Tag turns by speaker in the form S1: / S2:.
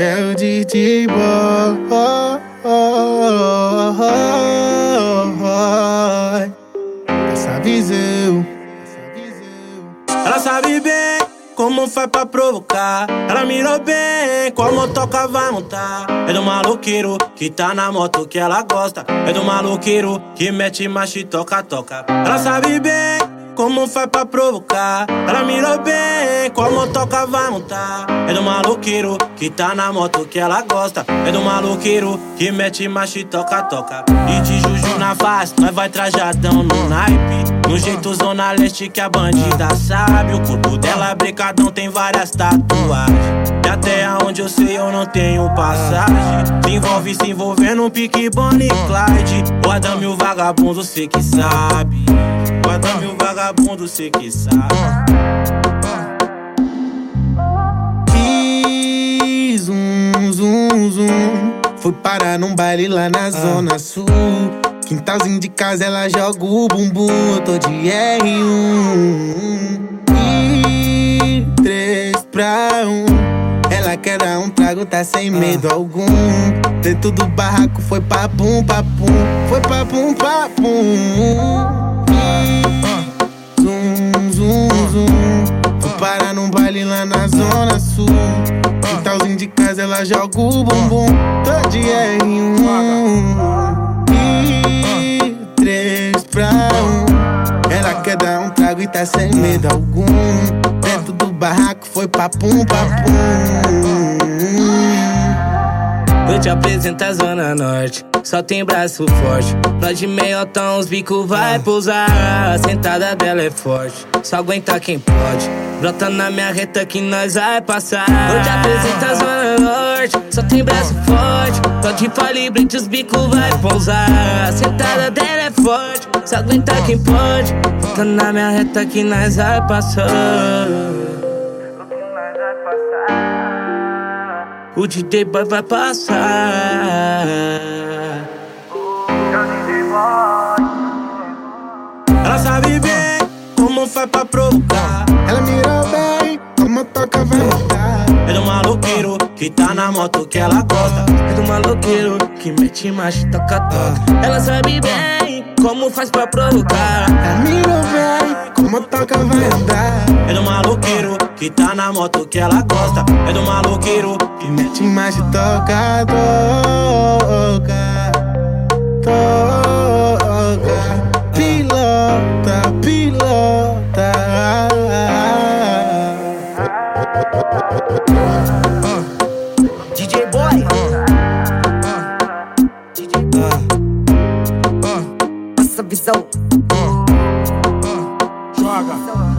S1: DJ Boy. Essa visão.
S2: Ela sabe bem como faz pra provocar. Ela mirou bem como toca vai montar. É do maloqueiro que tá na moto que ela gosta. É do maloqueiro que mete macho e toca, toca. Ela sabe bem como faz pra provocar. Ela mirou bem, como toca vai montar. É do maloqueiro que tá na moto que ela gosta. É do maloqueiro que mete macho e toca, toca. E de juju na face, nós vai trajadão no naipe. No jeito zona leste que a bandida sabe. O corpo dela brincadão tem várias tatuagens. E até onde eu sei eu não tenho passagem. Se envolve se envolvendo um pique Bonnie Clyde. O Adam e o vagabundo, cê que sabe. O Adam e o vagabundo, cê que sabe.
S1: zum, zum, zum. Fui parar num baile lá na zona sul. Quintalzinho de casa, ela joga o bumbum. Eu tô de R1. E três pra um. Ela quer dar um trago, tá sem medo algum. Dentro do barraco foi papum, papum. Foi papum, papum. Quintalzinho de casa, ela joga o bumbum. Tô de R1. E três pra. Ela quer dar um trago e tá sem medo algum. Dentro do barraco foi papum, papum.
S3: Eu te apresento a Zona Norte, só tem braço forte. Nós de meiotão, os bico vai pousar. A sentada dela é forte, só aguenta quem pode. Brota na minha reta que nós vai passar. Eu te apresento a Zona Norte, só tem braço forte. Pode falir, brinde os bico vai pousar. A sentada dela é forte, só aguenta quem pode. Brota na minha reta que nós vai passar. O DJ boy vai passar.
S2: Ela sabe bem como faz pra provocar.
S1: Ela mirou bem, como toca vai mudar.
S2: É do maloqueiro que tá na moto que ela gosta.
S3: É do maloqueiro que mete macho e toca toca. Ela sabe bem como faz pra provocar.
S1: Ela mirou bem, como toca vai andar.
S2: É do maloqueiro que tá na moto que ela gosta. É do maloqueiro que
S1: mete mais e toca, toca, toca. Pilota, pilota.
S4: DJ Boy. DJ Boy. Passa a visão.
S5: Joga.